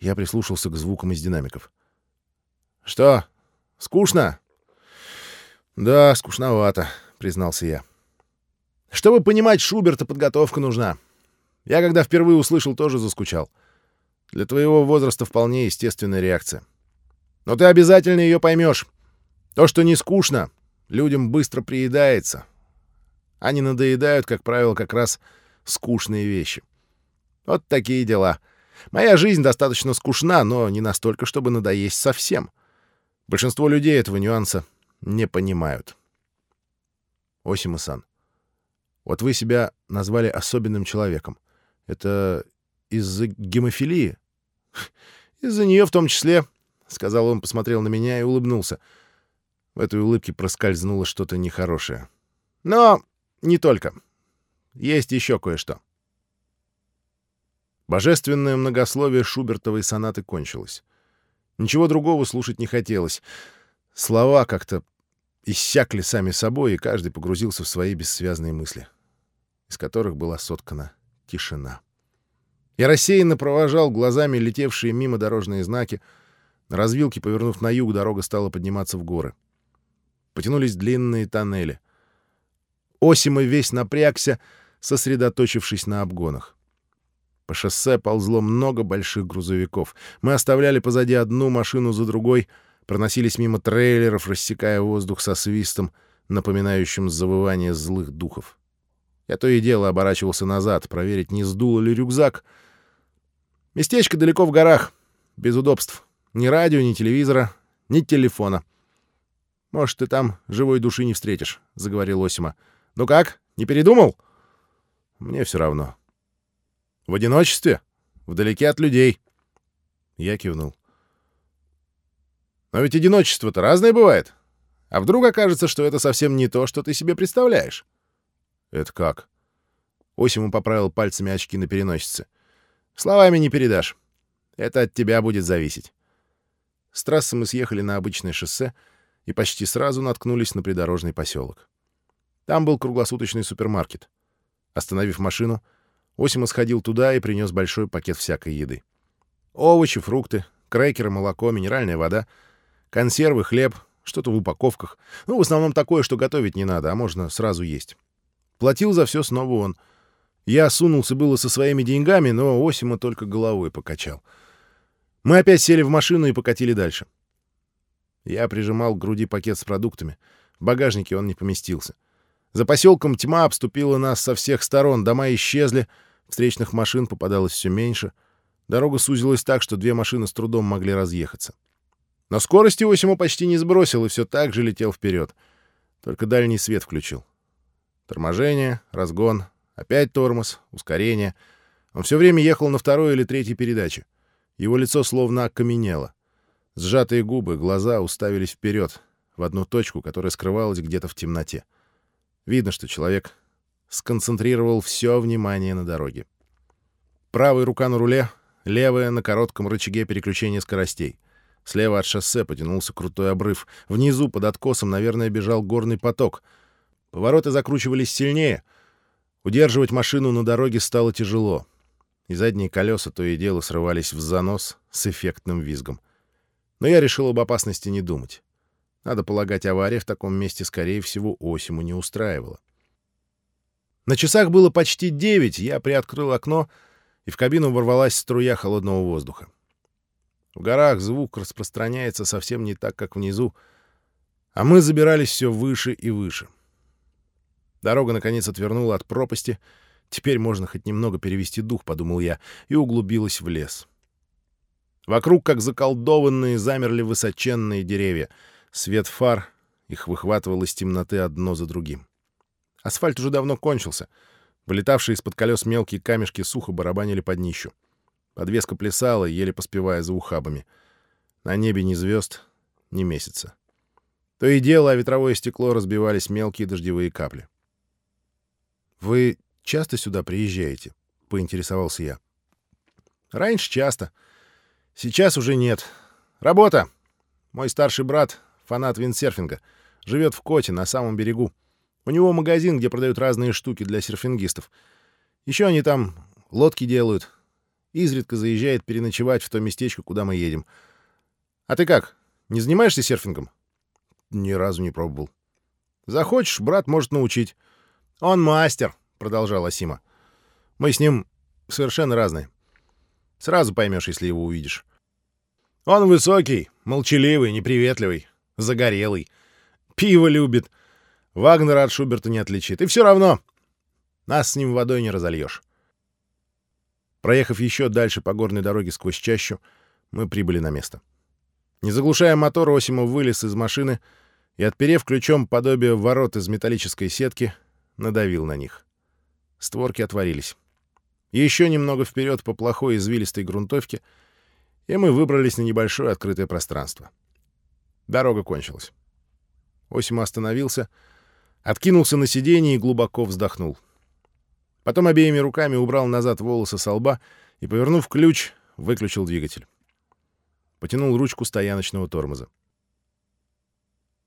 Я прислушался к звукам из динамиков. «Что, скучно?» «Да, скучновато», — признался я. «Чтобы понимать Шуберта, подготовка нужна. Я, когда впервые услышал, тоже заскучал. Для твоего возраста вполне естественная реакция. Но ты обязательно ее поймешь. То, что не скучно, людям быстро приедается. Они надоедают, как правило, как раз скучные вещи. Вот такие дела. Моя жизнь достаточно скучна, но не настолько, чтобы надоесть совсем. Большинство людей этого нюанса не понимают. Осима-сан, вот вы себя назвали особенным человеком. Это из-за гемофилии? Из-за нее в том числе, — сказал он, посмотрел на меня и улыбнулся. В этой улыбке проскользнуло что-то нехорошее. Но не только. Есть еще кое-что. Божественное многословие Шубертовой сонаты кончилось. Ничего другого слушать не хотелось. Слова как-то иссякли сами собой, и каждый погрузился в свои бессвязные мысли, из которых была соткана тишина. Я рассеянно провожал глазами летевшие мимо дорожные знаки. На развилке, повернув на юг, дорога стала подниматься в горы. Потянулись длинные тоннели. Осима весь напрягся, сосредоточившись на обгонах. По шоссе ползло много больших грузовиков. Мы оставляли позади одну машину за другой, проносились мимо трейлеров, рассекая воздух со свистом, напоминающим завывание злых духов. Я то и дело оборачивался назад, проверить, не сдуло ли рюкзак — Местечко далеко в горах, без удобств. Ни радио, ни телевизора, ни телефона. Может, ты там живой души не встретишь, — заговорил Осима. Ну как, не передумал? Мне все равно. В одиночестве, вдалеке от людей. Я кивнул. Но ведь одиночество-то разное бывает. А вдруг окажется, что это совсем не то, что ты себе представляешь? Это как? Осиму поправил пальцами очки на переносице. — Словами не передашь. Это от тебя будет зависеть. С трассы мы съехали на обычное шоссе и почти сразу наткнулись на придорожный поселок. Там был круглосуточный супермаркет. Остановив машину, Осима сходил туда и принес большой пакет всякой еды. Овощи, фрукты, крекеры, молоко, минеральная вода, консервы, хлеб, что-то в упаковках. Ну, в основном такое, что готовить не надо, а можно сразу есть. Платил за все снова он — я сунулся было со своими деньгами, но Осима только головой покачал. Мы опять сели в машину и покатили дальше. Я прижимал к груди пакет с продуктами. В багажнике он не поместился. За поселком тьма обступила нас со всех сторон, дома исчезли, встречных машин попадалось все меньше. Дорога сузилась так, что две машины с трудом могли разъехаться. Но скорости Осима почти не сбросил и все так же летел вперед. Только дальний свет включил. Торможение, разгон, Опять тормоз, ускорение. Он все время ехал на второй или третьей передаче. Его лицо словно окаменело. Сжатые губы, глаза уставились вперед, в одну точку, которая скрывалась где-то в темноте. Видно, что человек сконцентрировал все внимание на дороге. Правая рука на руле, левая на коротком рычаге переключения скоростей. Слева от шоссе потянулся крутой обрыв. Внизу, под откосом, наверное, бежал горный поток. Повороты закручивались сильнее — Удерживать машину на дороге стало тяжело, и задние колеса то и дело срывались в занос с эффектным визгом. Но я решил об опасности не думать. Надо полагать, авария в таком месте, скорее всего, Осиму не устраивала. На часах было почти девять, я приоткрыл окно, и в кабину ворвалась струя холодного воздуха. В горах звук распространяется совсем не так, как внизу, а мы забирались все выше и выше. Дорога, наконец, отвернула от пропасти. Теперь можно хоть немного перевести дух, — подумал я, и углубилась в лес. Вокруг, как заколдованные, замерли высоченные деревья. Свет фар их выхватывал из темноты одно за другим. Асфальт уже давно кончился. Вылетавшие из-под колес мелкие камешки сухо барабанили под днищу. Подвеска плясала, еле поспевая за ухабами. На небе ни звезд, ни месяца. То и дело, а ветровое стекло разбивались мелкие дождевые капли. «Вы часто сюда приезжаете?» — поинтересовался я. «Раньше часто. Сейчас уже нет. Работа. Мой старший брат — фанат виндсерфинга. Живет в Коте, на самом берегу. У него магазин, где продают разные штуки для серфингистов. Еще они там лодки делают. изредка заезжает переночевать в то местечко, куда мы едем. А ты как, не занимаешься серфингом? Ни разу не пробовал. Захочешь, брат может научить. Он мастер, продолжала Сима. Мы с ним совершенно разные. Сразу поймешь, если его увидишь. Он высокий, молчаливый, неприветливый, загорелый. Пиво любит. Вагнера от Шуберта не отличит. И все равно нас с ним водой не разольешь. Проехав еще дальше по горной дороге сквозь чащу, мы прибыли на место. Не заглушая мотор, Осимов вылез из машины и, отперев ключом подобие ворот из металлической сетки, надавил на них. Створки отворились. Еще немного вперед по плохой извилистой грунтовке, и мы выбрались на небольшое открытое пространство. Дорога кончилась. Осима остановился, откинулся на сиденье и глубоко вздохнул. Потом обеими руками убрал назад волосы со лба и, повернув ключ, выключил двигатель. Потянул ручку стояночного тормоза.